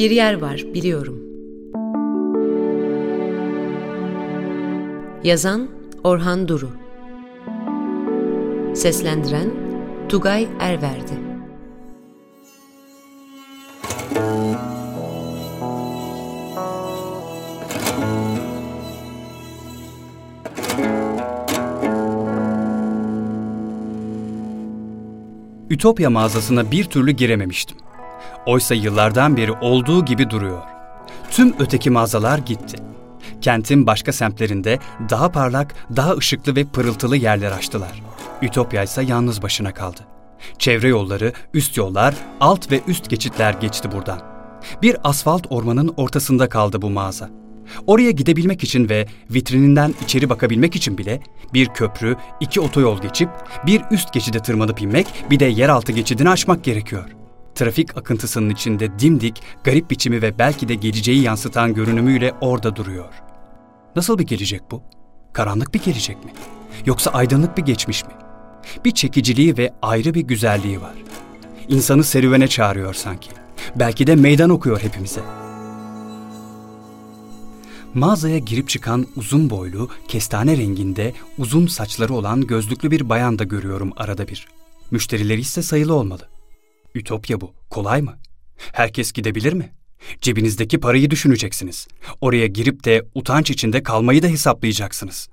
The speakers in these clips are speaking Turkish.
Bir yer var, biliyorum. Yazan Orhan Duru Seslendiren Tugay Erverdi Ütopya mağazasına bir türlü girememiştim. Oysa yıllardan beri olduğu gibi duruyor. Tüm öteki mağazalar gitti. Kentin başka semtlerinde daha parlak, daha ışıklı ve pırıltılı yerler açtılar. Ütopya ise yalnız başına kaldı. Çevre yolları, üst yollar, alt ve üst geçitler geçti buradan. Bir asfalt ormanın ortasında kaldı bu mağaza. Oraya gidebilmek için ve vitrininden içeri bakabilmek için bile bir köprü, iki otoyol geçip bir üst geçide tırmanıp inmek, bir de yeraltı geçidini aşmak gerekiyor. Trafik akıntısının içinde dimdik, garip biçimi ve belki de geleceği yansıtan görünümüyle orada duruyor. Nasıl bir gelecek bu? Karanlık bir gelecek mi? Yoksa aydınlık bir geçmiş mi? Bir çekiciliği ve ayrı bir güzelliği var. İnsanı serüvene çağırıyor sanki. Belki de meydan okuyor hepimize.'' Mağazaya girip çıkan uzun boylu, kestane renginde, uzun saçları olan gözlüklü bir bayan da görüyorum arada bir. Müşterileri ise sayılı olmalı. Ütopya bu. Kolay mı? Herkes gidebilir mi? Cebinizdeki parayı düşüneceksiniz. Oraya girip de utanç içinde kalmayı da hesaplayacaksınız.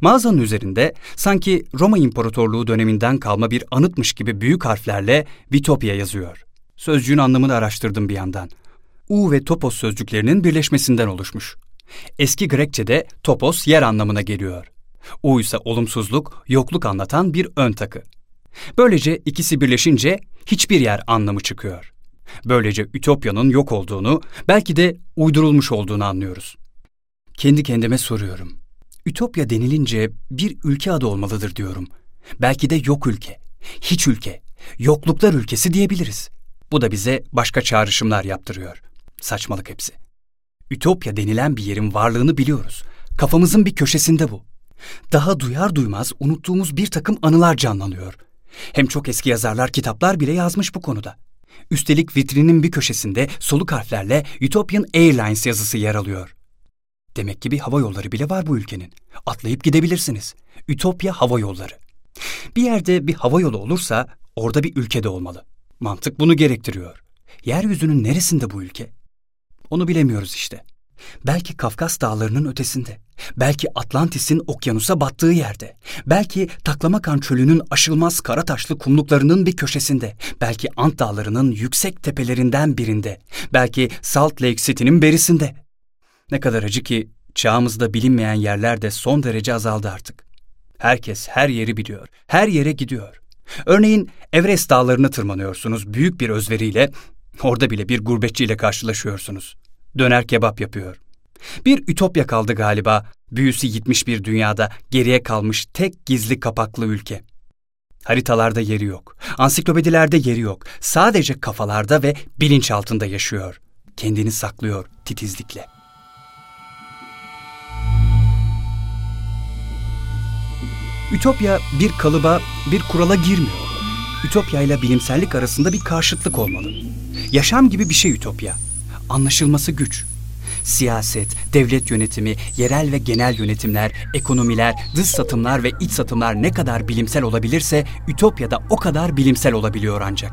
Mağazanın üzerinde sanki Roma İmparatorluğu döneminden kalma bir anıtmış gibi büyük harflerle Vitopya yazıyor. Sözcüğün anlamını araştırdım bir yandan. U ve topos sözcüklerinin birleşmesinden oluşmuş. Eski Grekçe'de topos yer anlamına geliyor. U ise olumsuzluk, yokluk anlatan bir ön takı. Böylece ikisi birleşince hiçbir yer anlamı çıkıyor. Böylece Ütopya'nın yok olduğunu, belki de uydurulmuş olduğunu anlıyoruz. Kendi kendime soruyorum. Ütopya denilince bir ülke adı olmalıdır diyorum. Belki de yok ülke, hiç ülke, yokluklar ülkesi diyebiliriz. Bu da bize başka çağrışımlar yaptırıyor. Saçmalık hepsi. Ütopya denilen bir yerin varlığını biliyoruz. Kafamızın bir köşesinde bu. Daha duyar duymaz unuttuğumuz bir takım anılar canlanıyor. Hem çok eski yazarlar, kitaplar bile yazmış bu konuda. Üstelik vitrinin bir köşesinde soluk harflerle Utopian Airlines yazısı yer alıyor. Demek ki bir hava yolları bile var bu ülkenin. Atlayıp gidebilirsiniz. Ütopya Hava Yolları. Bir yerde bir hava yolu olursa orada bir ülkede olmalı. Mantık bunu gerektiriyor. Yeryüzünün neresinde bu ülke? Onu bilemiyoruz işte. Belki Kafkas dağlarının ötesinde. Belki Atlantis'in okyanusa battığı yerde. Belki Taklamakan çölünün aşılmaz kara taşlı kumluklarının bir köşesinde. Belki Ant dağlarının yüksek tepelerinden birinde. Belki Salt Lake City'nin berisinde. Ne kadar acı ki çağımızda bilinmeyen yerler de son derece azaldı artık. Herkes her yeri biliyor, her yere gidiyor. Örneğin Everest dağlarını tırmanıyorsunuz büyük bir özveriyle Orada bile bir gurbetçiyle karşılaşıyorsunuz. Döner kebap yapıyor. Bir ütopya kaldı galiba. Büyüsü gitmiş bir dünyada geriye kalmış tek gizli kapaklı ülke. Haritalarda yeri yok. Ansiklopedilerde yeri yok. Sadece kafalarda ve bilinç altında yaşıyor. Kendini saklıyor titizlikle. Ütopya bir kalıba, bir kurala girmiyor. Ütopya ile bilimsellik arasında bir karşıtlık olmalı. Yaşam gibi bir şey ütopya. Anlaşılması güç. Siyaset, devlet yönetimi, yerel ve genel yönetimler, ekonomiler, dış satımlar ve iç satımlar ne kadar bilimsel olabilirse Ütopya'da o kadar bilimsel olabiliyor ancak.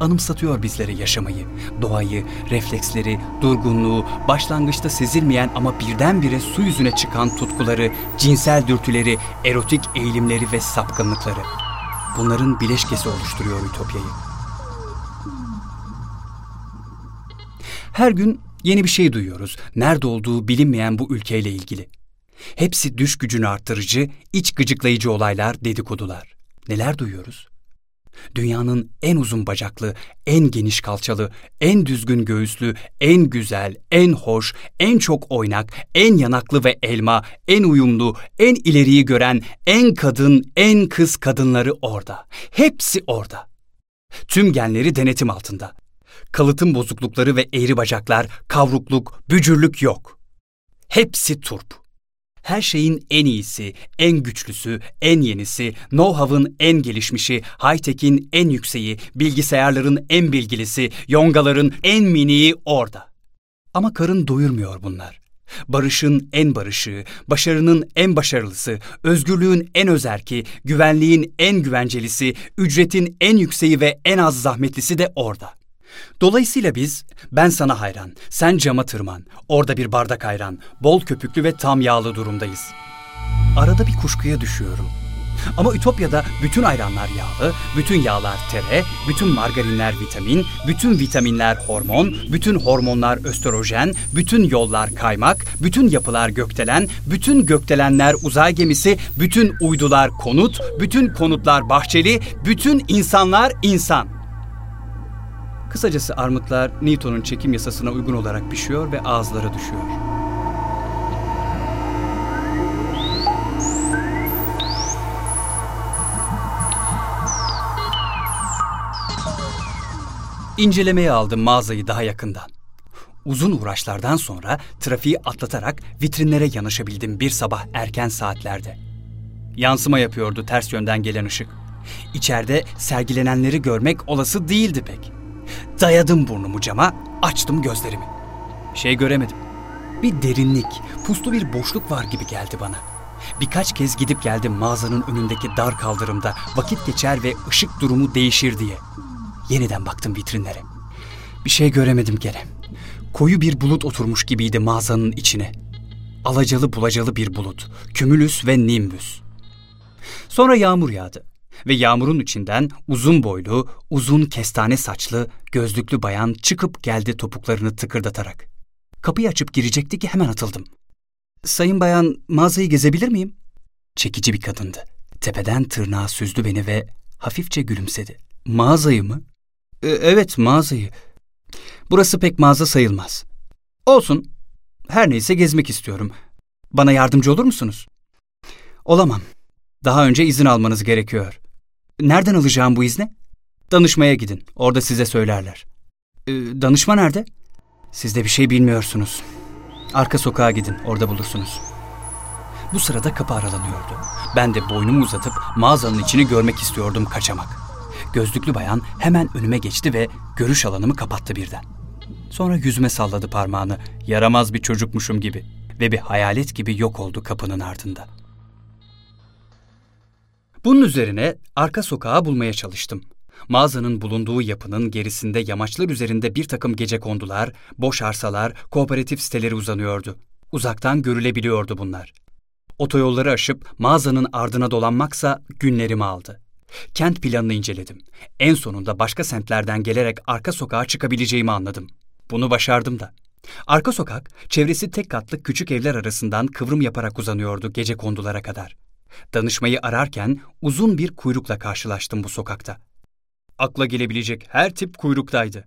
Anımsatıyor bizlere yaşamayı, doğayı, refleksleri, durgunluğu, başlangıçta sezilmeyen ama birdenbire su yüzüne çıkan tutkuları, cinsel dürtüleri, erotik eğilimleri ve sapkınlıkları. Bunların bileşkesi oluşturuyor Ütopya'yı. Her gün yeni bir şey duyuyoruz. Nerede olduğu bilinmeyen bu ülkeyle ilgili. Hepsi düş gücünü arttırıcı, iç gıcıklayıcı olaylar, dedikodular. Neler duyuyoruz? Dünyanın en uzun bacaklı, en geniş kalçalı, en düzgün göğüslü, en güzel, en hoş, en çok oynak, en yanaklı ve elma, en uyumlu, en ileriyi gören, en kadın, en kız kadınları orada. Hepsi orada. Tüm genleri denetim altında kalıtım bozuklukları ve eğri bacaklar, kavrukluk, bücürlük yok. Hepsi turp. Her şeyin en iyisi, en güçlüsü, en yenisi, know-how'ın en gelişmişi, high-tech'in en yükseği, bilgisayarların en bilgilisi, yongaların en miniği orada. Ama karın doyurmuyor bunlar. Barışın en barışı, başarının en başarılısı, özgürlüğün en özerki, güvenliğin en güvencelisi, ücretin en yükseği ve en az zahmetlisi de orada. Dolayısıyla biz, ben sana hayran, sen cama tırman, orada bir bardak ayran, bol köpüklü ve tam yağlı durumdayız. Arada bir kuşkuya düşüyorum. Ama Ütopya'da bütün ayranlar yağlı, bütün yağlar tere, bütün margarinler vitamin, bütün vitaminler hormon, bütün hormonlar östrojen, bütün yollar kaymak, bütün yapılar gökdelen, bütün gökdelenler uzay gemisi, bütün uydular konut, bütün konutlar bahçeli, bütün insanlar insan. Kısacası armutlar Newton'un çekim yasasına uygun olarak pişiyor ve ağızlara düşüyor. İncelemeye aldım mağazayı daha yakından. Uzun uğraşlardan sonra trafiği atlatarak vitrinlere yanaşabildim bir sabah erken saatlerde. Yansıma yapıyordu ters yönden gelen ışık. İçeride sergilenenleri görmek olası değildi pek. Dayadım burnumu cama, açtım gözlerimi. Bir şey göremedim. Bir derinlik, puslu bir boşluk var gibi geldi bana. Birkaç kez gidip geldim mağazanın önündeki dar kaldırımda vakit geçer ve ışık durumu değişir diye. Yeniden baktım vitrinlere. Bir şey göremedim gene. Koyu bir bulut oturmuş gibiydi mağazanın içine. Alacalı bulacalı bir bulut. Kümülüs ve nimbüs. Sonra yağmur yağdı ve yağmurun içinden uzun boylu, uzun kestane saçlı, gözlüklü bayan çıkıp geldi topuklarını tıkırdatarak. Kapıyı açıp girecekti ki hemen atıldım. Sayın bayan mağazayı gezebilir miyim? Çekici bir kadındı. Tepeden tırnağa süzdü beni ve hafifçe gülümsedi. Mağazayı mı? E, evet mağazayı. Burası pek mağaza sayılmaz. Olsun. Her neyse gezmek istiyorum. Bana yardımcı olur musunuz? Olamam. Daha önce izin almanız gerekiyor. Nereden alacağım bu izni? Danışmaya gidin. Orada size söylerler. Ee, danışma nerede? Siz de bir şey bilmiyorsunuz. Arka sokağa gidin. Orada bulursunuz. Bu sırada kapı aralanıyordu. Ben de boynumu uzatıp mağazanın içini görmek istiyordum kaçamak. Gözlüklü bayan hemen önüme geçti ve görüş alanımı kapattı birden. Sonra yüzüme salladı parmağını, yaramaz bir çocukmuşum gibi ve bir hayalet gibi yok oldu kapının ardında. Bunun üzerine arka sokağı bulmaya çalıştım. Mağazanın bulunduğu yapının gerisinde yamaçlar üzerinde bir takım gece kondular, boş arsalar, kooperatif siteleri uzanıyordu. Uzaktan görülebiliyordu bunlar. Otoyolları aşıp mağazanın ardına dolanmaksa günlerimi aldı. Kent planını inceledim. En sonunda başka semtlerden gelerek arka sokağa çıkabileceğimi anladım. Bunu başardım da. Arka sokak, çevresi tek katlı küçük evler arasından kıvrım yaparak uzanıyordu gece kondulara kadar. Danışmayı ararken uzun bir kuyrukla karşılaştım bu sokakta. Akla gelebilecek her tip kuyruktaydı.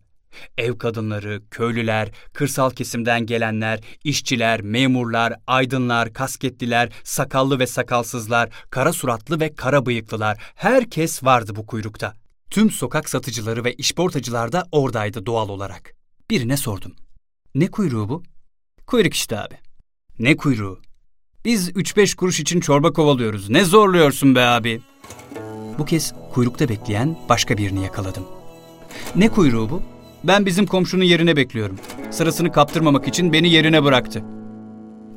Ev kadınları, köylüler, kırsal kesimden gelenler, işçiler, memurlar, aydınlar, kasketliler, sakallı ve sakalsızlar, kara suratlı ve kara bıyıklılar, herkes vardı bu kuyrukta. Tüm sokak satıcıları ve işportacılar da oradaydı doğal olarak. Birine sordum. Ne kuyruğu bu? Kuyruk işte abi. Ne kuyruğu? Biz 3-5 kuruş için çorba kovalıyoruz. Ne zorluyorsun be abi? Bu kez kuyrukta bekleyen başka birini yakaladım. Ne kuyruğu bu? Ben bizim komşunun yerine bekliyorum. Sırasını kaptırmamak için beni yerine bıraktı.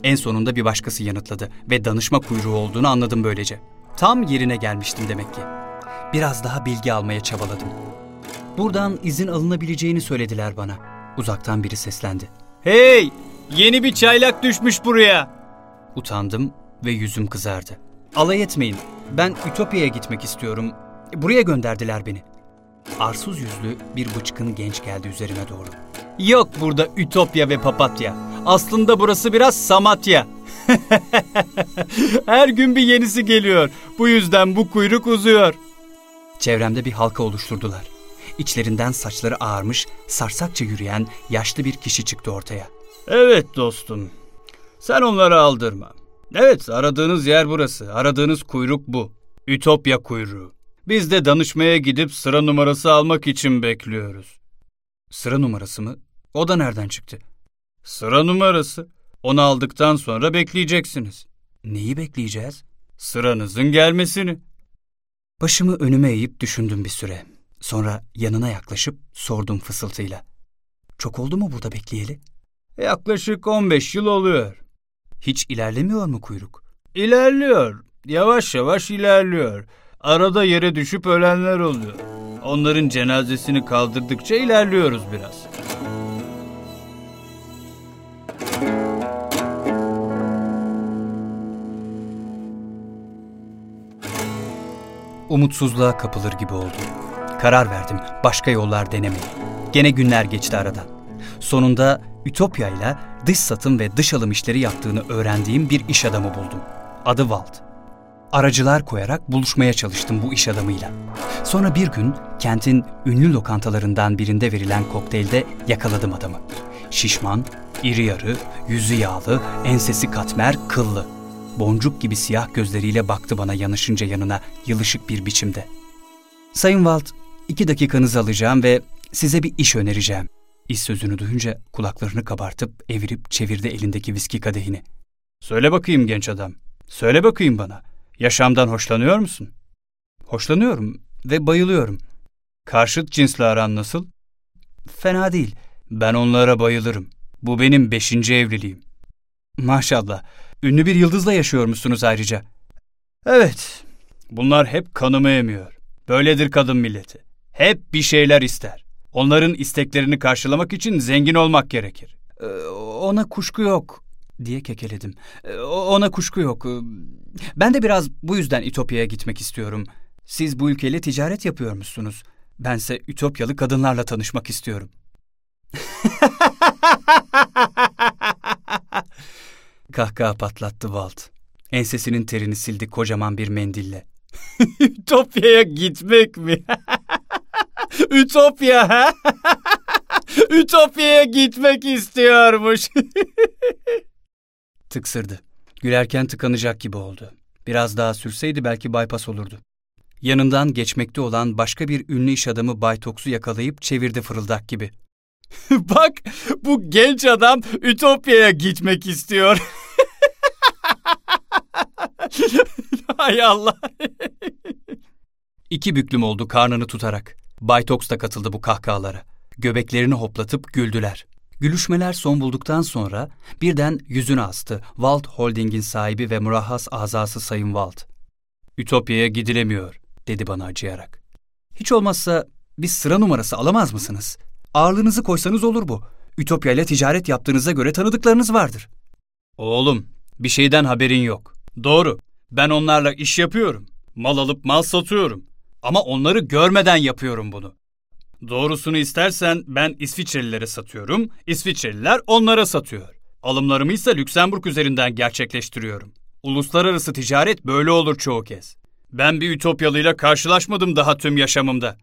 En sonunda bir başkası yanıtladı ve danışma kuyruğu olduğunu anladım böylece. Tam yerine gelmiştim demek ki. Biraz daha bilgi almaya çabaladım. Buradan izin alınabileceğini söylediler bana. Uzaktan biri seslendi. Hey! Yeni bir çaylak düşmüş buraya. Utandım ve yüzüm kızardı. Alay etmeyin. Ben Ütopya'ya gitmek istiyorum. Buraya gönderdiler beni. Arsuz yüzlü bir bıçkın genç geldi üzerime doğru. Yok burada Ütopya ve Papatya. Aslında burası biraz Samatya. Her gün bir yenisi geliyor. Bu yüzden bu kuyruk uzuyor. Çevremde bir halka oluşturdular. İçlerinden saçları ağarmış, sarsakça yürüyen yaşlı bir kişi çıktı ortaya. Evet dostum, sen onları aldırma. Evet aradığınız yer burası. Aradığınız kuyruk bu. Ütopya kuyruğu. Biz de danışmaya gidip sıra numarası almak için bekliyoruz. Sıra numarası mı? O da nereden çıktı? Sıra numarası. Onu aldıktan sonra bekleyeceksiniz. Neyi bekleyeceğiz? Sıranızın gelmesini. Başımı önüme eğip düşündüm bir süre. Sonra yanına yaklaşıp sordum fısıltıyla. Çok oldu mu burada bekleyeli? Yaklaşık 15 yıl oluyor. Hiç ilerlemiyor mu kuyruk? İlerliyor. Yavaş yavaş ilerliyor. Arada yere düşüp ölenler oluyor. Onların cenazesini kaldırdıkça ilerliyoruz biraz. Umutsuzluğa kapılır gibi oldum. Karar verdim başka yollar denemeye. Gene günler geçti aradan. Sonunda Ütopya ile dış satım ve dış alım işleri yaptığını öğrendiğim bir iş adamı buldum. Adı Walt. Aracılar koyarak buluşmaya çalıştım bu iş adamıyla. Sonra bir gün kentin ünlü lokantalarından birinde verilen kokteylde yakaladım adamı. Şişman, iri yarı, yüzü yağlı, ensesi katmer, kıllı. Boncuk gibi siyah gözleriyle baktı bana yanışınca yanına yılışık bir biçimde. Sayın Walt, iki dakikanızı alacağım ve size bir iş önereceğim. İş sözünü duyunca kulaklarını kabartıp evirip çevirdi elindeki viski kadehini. Söyle bakayım genç adam. Söyle bakayım bana. Yaşamdan hoşlanıyor musun? Hoşlanıyorum ve bayılıyorum. Karşıt cinsle aran nasıl? Fena değil. Ben onlara bayılırım. Bu benim beşinci evliliğim. Maşallah. Ünlü bir yıldızla yaşıyor musunuz ayrıca? Evet. Bunlar hep kanımı emiyor. Böyledir kadın milleti. Hep bir şeyler ister. Onların isteklerini karşılamak için zengin olmak gerekir. Ee, ona kuşku yok diye kekeledim. Ee, ona kuşku yok. Ee, ben de biraz bu yüzden İtopya'ya gitmek istiyorum. Siz bu ülkeyle ticaret yapıyormuşsunuz. Bense Ütopyalı kadınlarla tanışmak istiyorum. Kahkaha patlattı Walt. Ensesinin terini sildi kocaman bir mendille. Ütopya'ya gitmek mi? Ütopya ha? Ütopya'ya gitmek istiyormuş. Tıksırdı. Gülerken tıkanacak gibi oldu. Biraz daha sürseydi belki bypass olurdu. Yanından geçmekte olan başka bir ünlü iş adamı Bay yakalayıp çevirdi fırıldak gibi. Bak bu genç adam Ütopya'ya gitmek istiyor. Hay Allah. İki büklüm oldu karnını tutarak. Bay da katıldı bu kahkahalara. Göbeklerini hoplatıp güldüler. Gülüşmeler son bulduktan sonra birden yüzünü astı Walt Holding'in sahibi ve murahhas azası Sayın Walt. Ütopya'ya gidilemiyor, dedi bana acıyarak. Hiç olmazsa bir sıra numarası alamaz mısınız? Ağırlığınızı koysanız olur bu. Ütopya ile ticaret yaptığınıza göre tanıdıklarınız vardır. Oğlum, bir şeyden haberin yok. Doğru, ben onlarla iş yapıyorum. Mal alıp mal satıyorum. Ama onları görmeden yapıyorum bunu. Doğrusunu istersen ben İsviçrelilere satıyorum, İsviçreliler onlara satıyor. Alımlarımı ise Lüksemburg üzerinden gerçekleştiriyorum. Uluslararası ticaret böyle olur çoğu kez. Ben bir Ütopyalıyla karşılaşmadım daha tüm yaşamımda.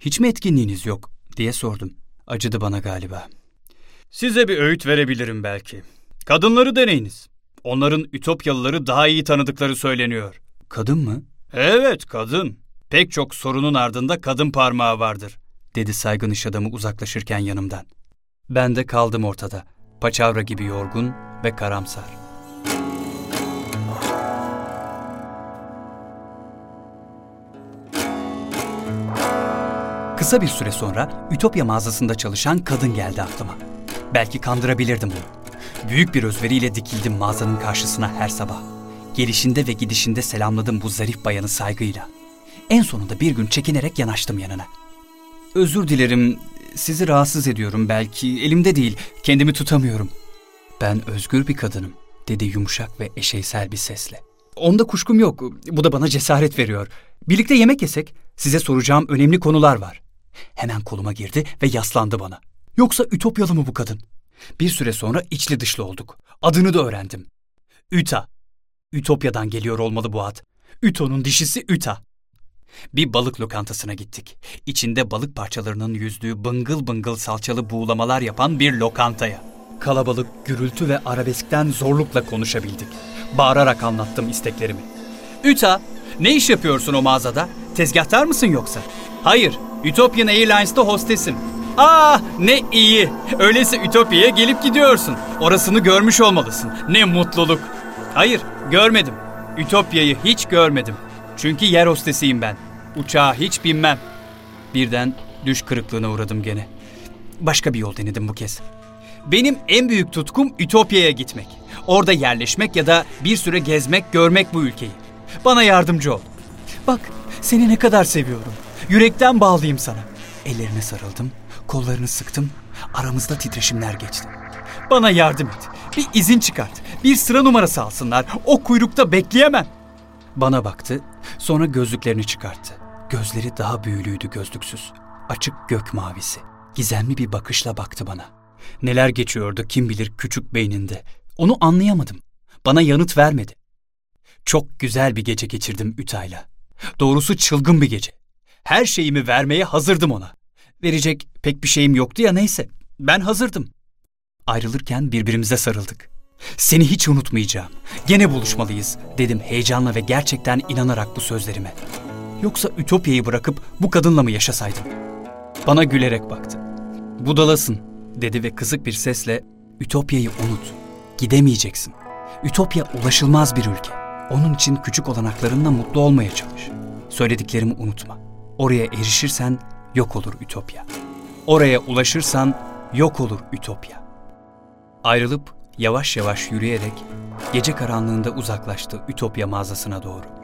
Hiç mi etkinliğiniz yok diye sordum. Acıdı bana galiba. Size bir öğüt verebilirim belki. Kadınları deneyiniz. Onların Ütopyalıları daha iyi tanıdıkları söyleniyor. Kadın mı? Evet, kadın. Pek çok sorunun ardında kadın parmağı vardır dedi saygın iş adamı uzaklaşırken yanımdan. Ben de kaldım ortada, paçavra gibi yorgun ve karamsar. Kısa bir süre sonra Ütopya mağazasında çalışan kadın geldi aklıma. Belki kandırabilirdim onu. Büyük bir özveriyle dikildim mağazanın karşısına her sabah. Gelişinde ve gidişinde selamladım bu zarif bayanı saygıyla. En sonunda bir gün çekinerek yanaştım yanına. Özür dilerim, sizi rahatsız ediyorum belki. Elimde değil, kendimi tutamıyorum. Ben özgür bir kadınım, dedi yumuşak ve eşeysel bir sesle. Onda kuşkum yok, bu da bana cesaret veriyor. Birlikte yemek yesek, size soracağım önemli konular var. Hemen koluma girdi ve yaslandı bana. Yoksa Ütopyalı mı bu kadın? Bir süre sonra içli dışlı olduk. Adını da öğrendim. Üta. Ütopya'dan geliyor olmalı bu ad. Üto'nun dişisi Üta. Bir balık lokantasına gittik. İçinde balık parçalarının yüzdüğü bıngıl bıngıl salçalı buğulamalar yapan bir lokantaya. Kalabalık, gürültü ve arabeskten zorlukla konuşabildik. Bağırarak anlattım isteklerimi. Üta, ne iş yapıyorsun o mağazada? Tezgahtar mısın yoksa? Hayır, Utopian Airlines'ta hostesim. Aa ne iyi. Öyleyse Ütopya'ya gelip gidiyorsun. Orasını görmüş olmalısın. Ne mutluluk. Hayır, görmedim. Ütopya'yı hiç görmedim. Çünkü yer hostesiyim ben. Uçağa hiç binmem. Birden düş kırıklığına uğradım gene. Başka bir yol denedim bu kez. Benim en büyük tutkum Ütopya'ya gitmek. Orada yerleşmek ya da bir süre gezmek, görmek bu ülkeyi. Bana yardımcı ol. Bak, seni ne kadar seviyorum. Yürekten bağlıyım sana. Ellerine sarıldım, kollarını sıktım. Aramızda titreşimler geçti. Bana yardım et. Bir izin çıkart. Bir sıra numarası alsınlar. O kuyrukta bekleyemem. Bana baktı, sonra gözlüklerini çıkarttı. Gözleri daha büyülüydü gözlüksüz. Açık gök mavisi. Gizemli bir bakışla baktı bana. Neler geçiyordu kim bilir küçük beyninde. Onu anlayamadım. Bana yanıt vermedi. Çok güzel bir gece geçirdim Ütay'la. Doğrusu çılgın bir gece. Her şeyimi vermeye hazırdım ona. Verecek pek bir şeyim yoktu ya neyse. Ben hazırdım. Ayrılırken birbirimize sarıldık. Seni hiç unutmayacağım. Gene buluşmalıyız dedim heyecanla ve gerçekten inanarak bu sözlerime. Yoksa Ütopya'yı bırakıp bu kadınla mı yaşasaydım? Bana gülerek baktı. Budalasın dedi ve kızık bir sesle Ütopya'yı unut. Gidemeyeceksin. Ütopya ulaşılmaz bir ülke. Onun için küçük olanaklarınla mutlu olmaya çalış. Söylediklerimi unutma. Oraya erişirsen yok olur Ütopya. Oraya ulaşırsan yok olur Ütopya. Ayrılıp yavaş yavaş yürüyerek gece karanlığında uzaklaştı Ütopya mağazasına doğru.